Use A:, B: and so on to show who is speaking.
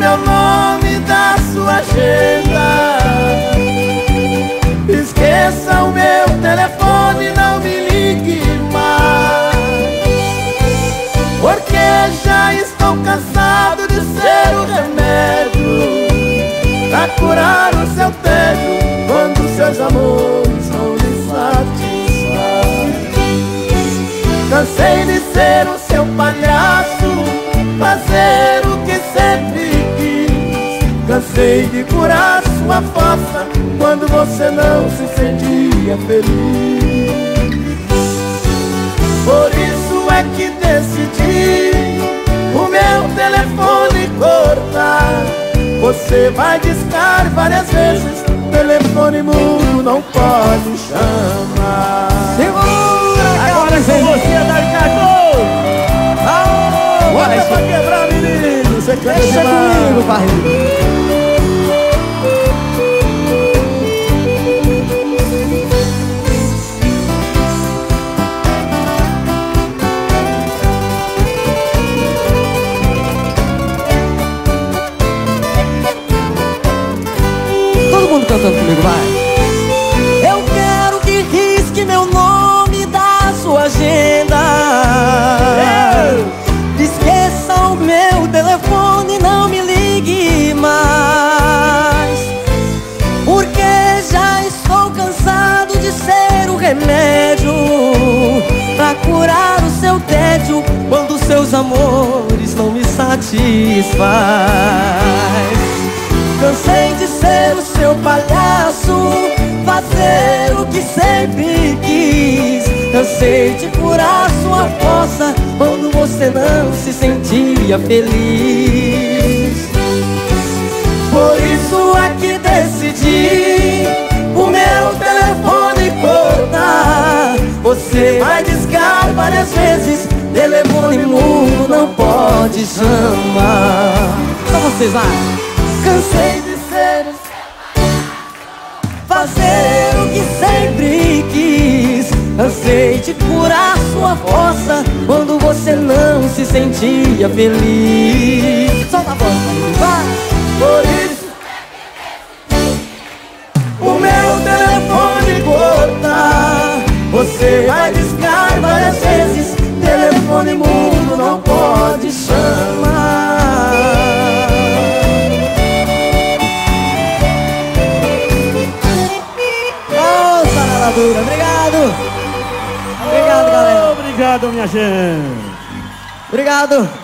A: meu nome da sua agenda. Esqueça o meu telefone, não me ligue mais. Porque já estou cansado de ser o remédio pra curar o seu tédio quando seus amores não lhe satisfazem. Cansei de ser o seu palhaço, fazer o que sempre Cansei de curar sua fossa Quando você não se sentia feliz Por isso é que decidi O meu telefone cortar Você vai discar várias vezes Telefone mudo não pode chamar Segura,
B: Agora é com você,
C: Dari Cardoso!
B: Aô, Bota pra
A: quebrar, menino! Você canta Deixa demais. comigo,
B: barriga. Mundo cantando comigo, vai. Eu quero que risque meu nome da sua agenda. Esqueça o meu telefone, não me ligue mais. Porque já estou cansado de ser o remédio pra curar o seu tédio quando seus amores não me satisfaz. De ser o seu palhaço, fazer o que sempre quis. Cansei de curar sua fossa quando você não se sentia feliz. Por isso é que decidi o meu telefone cortar. Você vai discar várias vezes, telefone mudo não pode chamar. Só vocês lá. Cansei de sua força Quando você não se sentia feliz Solta a voz, vai!
A: Por
C: obrigado! Minha gente.
B: Obrigado!